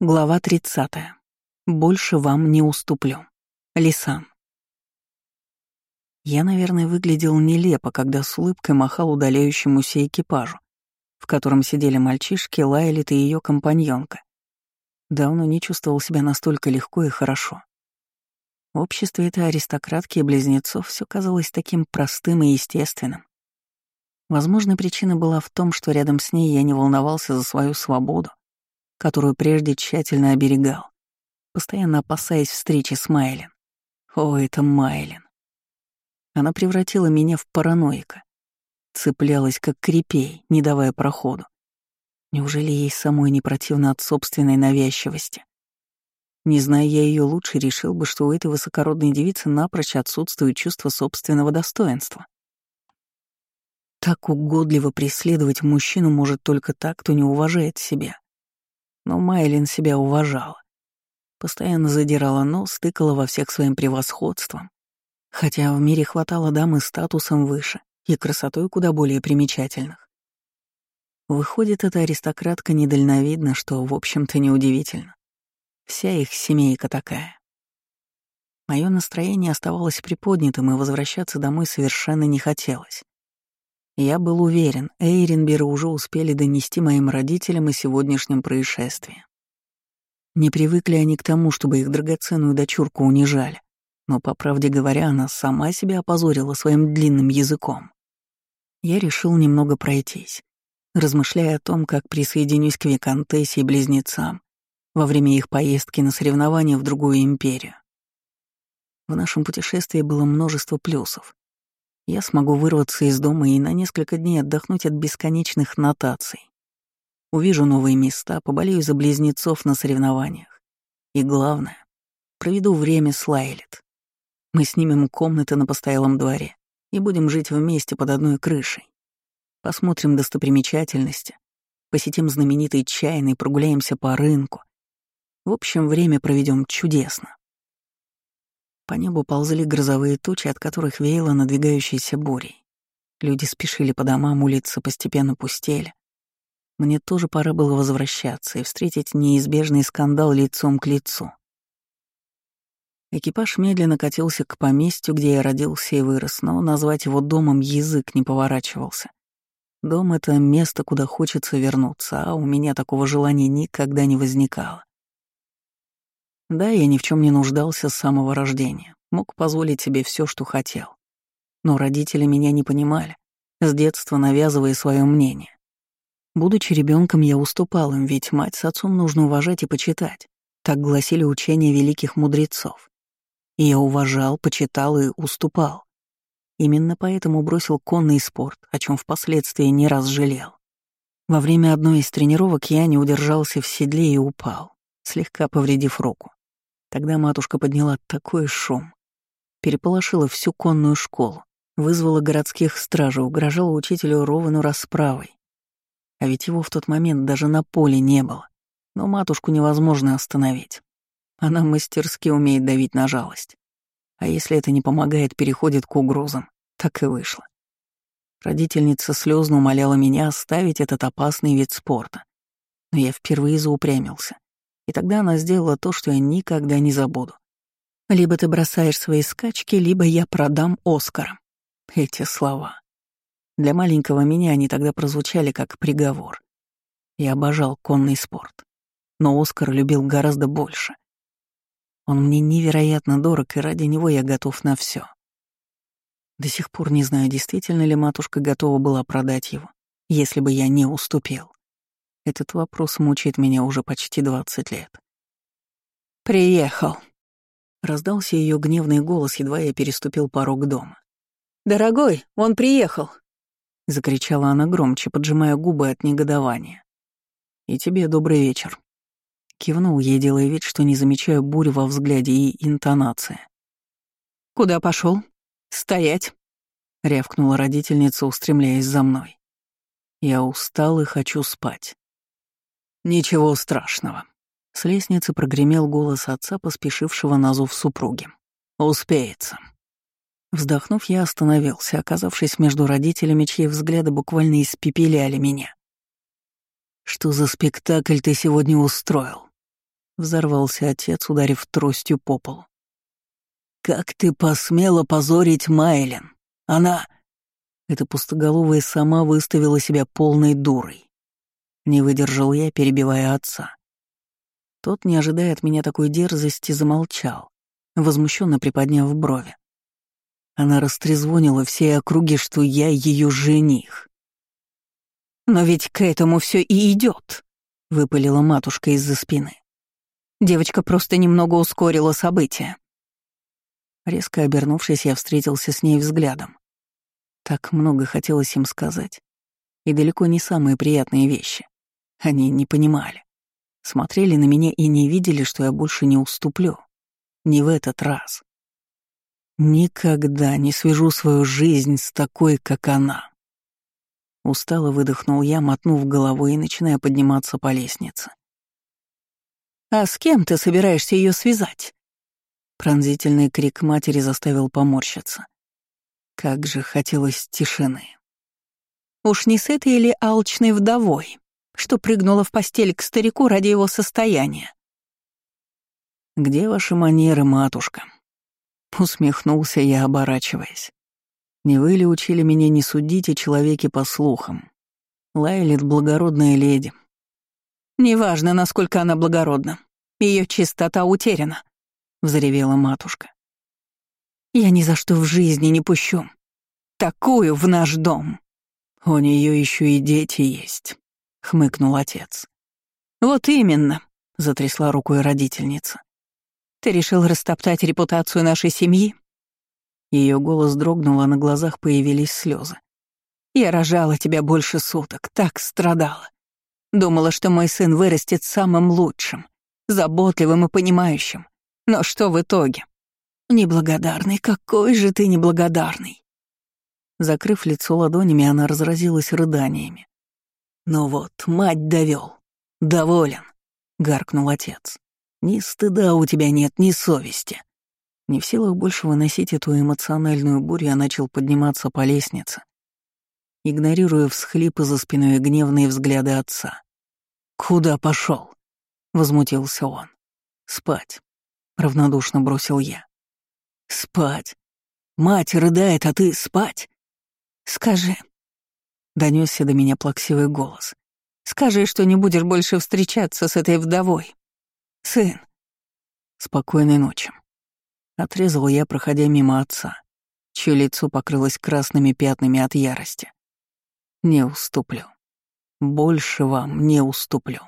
Глава 30. Больше вам не уступлю. Лисан. Я, наверное, выглядел нелепо, когда с улыбкой махал удаляющемуся экипажу, в котором сидели мальчишки, Лайлит и ее компаньонка. Давно не чувствовал себя настолько легко и хорошо. В обществе этой аристократки и близнецов все казалось таким простым и естественным. Возможно, причина была в том, что рядом с ней я не волновался за свою свободу, которую прежде тщательно оберегал, постоянно опасаясь встречи с Майлен. О, это Майлен. Она превратила меня в параноика. Цеплялась, как крепей, не давая проходу. Неужели ей самой не противно от собственной навязчивости? Не зная я ее лучше, решил бы, что у этой высокородной девицы напрочь отсутствует чувство собственного достоинства. Так угодливо преследовать мужчину может только так, кто не уважает себя. Но Майлин себя уважала. Постоянно задирала нос, тыкала во всех своим превосходством. Хотя в мире хватало дам и статусом выше, и красотой куда более примечательных. Выходит, эта аристократка недальновидна, что, в общем-то, неудивительно. Вся их семейка такая. Мое настроение оставалось приподнятым, и возвращаться домой совершенно не хотелось. Я был уверен, Эйренберы уже успели донести моим родителям о сегодняшнем происшествии. Не привыкли они к тому, чтобы их драгоценную дочурку унижали, но, по правде говоря, она сама себя опозорила своим длинным языком. Я решил немного пройтись, размышляя о том, как присоединюсь к Викантессе и близнецам во время их поездки на соревнования в другую империю. В нашем путешествии было множество плюсов, я смогу вырваться из дома и на несколько дней отдохнуть от бесконечных нотаций. Увижу новые места, поболею за близнецов на соревнованиях. И главное, проведу время с Лайлет. Мы снимем комнаты на постоялом дворе и будем жить вместе под одной крышей. Посмотрим достопримечательности, посетим знаменитый чайный, прогуляемся по рынку. В общем, время проведем чудесно. По небу ползли грозовые тучи, от которых веяло надвигающейся бурей. Люди спешили по домам, улицы постепенно пустели. Мне тоже пора было возвращаться и встретить неизбежный скандал лицом к лицу. Экипаж медленно катился к поместью, где я родился и вырос, но назвать его домом язык не поворачивался. Дом — это место, куда хочется вернуться, а у меня такого желания никогда не возникало. Да, я ни в чем не нуждался с самого рождения, мог позволить себе все, что хотел. Но родители меня не понимали, с детства навязывая свое мнение. Будучи ребенком, я уступал им, ведь мать с отцом нужно уважать и почитать. Так гласили учения великих мудрецов. И я уважал, почитал и уступал. Именно поэтому бросил конный спорт, о чем впоследствии не раз жалел. Во время одной из тренировок я не удержался в седле и упал, слегка повредив руку. Тогда матушка подняла такой шум. Переполошила всю конную школу, вызвала городских стражей, угрожала учителю Ровану расправой. А ведь его в тот момент даже на поле не было. Но матушку невозможно остановить. Она мастерски умеет давить на жалость. А если это не помогает, переходит к угрозам. Так и вышло. Родительница слезно умоляла меня оставить этот опасный вид спорта. Но я впервые заупрямился. И тогда она сделала то, что я никогда не забуду. Либо ты бросаешь свои скачки, либо я продам Оскара. Эти слова. Для маленького меня они тогда прозвучали как приговор. Я обожал конный спорт. Но Оскар любил гораздо больше. Он мне невероятно дорог, и ради него я готов на все. До сих пор не знаю, действительно ли матушка готова была продать его, если бы я не уступил. Этот вопрос мучает меня уже почти 20 лет. «Приехал», — раздался ее гневный голос, едва я переступил порог дома. «Дорогой, он приехал!» — закричала она громче, поджимая губы от негодования. «И тебе добрый вечер». Кивнул ей, делая вид, что не замечаю бурю во взгляде и интонации. «Куда пошел? Стоять!» — рявкнула родительница, устремляясь за мной. «Я устал и хочу спать». «Ничего страшного». С лестницы прогремел голос отца, поспешившего на зов супруги. «Успеется». Вздохнув, я остановился, оказавшись между родителями, чьи взгляды буквально испепеляли меня. «Что за спектакль ты сегодня устроил?» Взорвался отец, ударив тростью по полу. «Как ты посмела позорить Майлен? Она...» Эта пустоголовая сама выставила себя полной дурой. Не выдержал я, перебивая отца. Тот, не ожидая от меня такой дерзости, замолчал, возмущенно приподняв брови. Она растрезвонила всей округе, что я ее жених. «Но ведь к этому все и идет, выпалила матушка из-за спины. Девочка просто немного ускорила события. Резко обернувшись, я встретился с ней взглядом. Так много хотелось им сказать. И далеко не самые приятные вещи. Они не понимали. Смотрели на меня и не видели, что я больше не уступлю. Не в этот раз. Никогда не свяжу свою жизнь с такой, как она. Устало выдохнул я, мотнув головой и начиная подниматься по лестнице. «А с кем ты собираешься ее связать?» Пронзительный крик матери заставил поморщиться. Как же хотелось тишины. Уж не с этой или алчной вдовой, что прыгнула в постель к старику ради его состояния. «Где ваши манеры, матушка?» Усмехнулся я, оборачиваясь. Не вы ли учили меня не судить о человеке по слухам? Лайлит — благородная леди. Неважно, насколько она благородна. Ее чистота утеряна, — взревела матушка. Я ни за что в жизни не пущу. Такую в наш дом. У нее еще и дети есть, — хмыкнул отец. Вот именно, — затрясла рукой родительница. Ты решил растоптать репутацию нашей семьи? Ее голос дрогнул, а на глазах появились слезы. Я рожала тебя больше суток, так страдала. Думала, что мой сын вырастет самым лучшим, заботливым и понимающим. Но что в итоге? Неблагодарный, какой же ты неблагодарный. Закрыв лицо ладонями, она разразилась рыданиями. «Ну вот, мать довел. Доволен», — гаркнул отец. «Ни стыда у тебя нет, ни совести. Не в силах больше выносить эту эмоциональную бурю, я начал подниматься по лестнице, игнорируя всхлипы за спиной и гневные взгляды отца. «Куда пошел? возмутился он. «Спать», — равнодушно бросил я. «Спать? Мать рыдает, а ты спать? Скажи». Донесся до меня плаксивый голос. «Скажи, что не будешь больше встречаться с этой вдовой. Сын». «Спокойной ночи», Отрезал я, проходя мимо отца, чье лицо покрылось красными пятнами от ярости. Не уступлю. Больше вам не уступлю.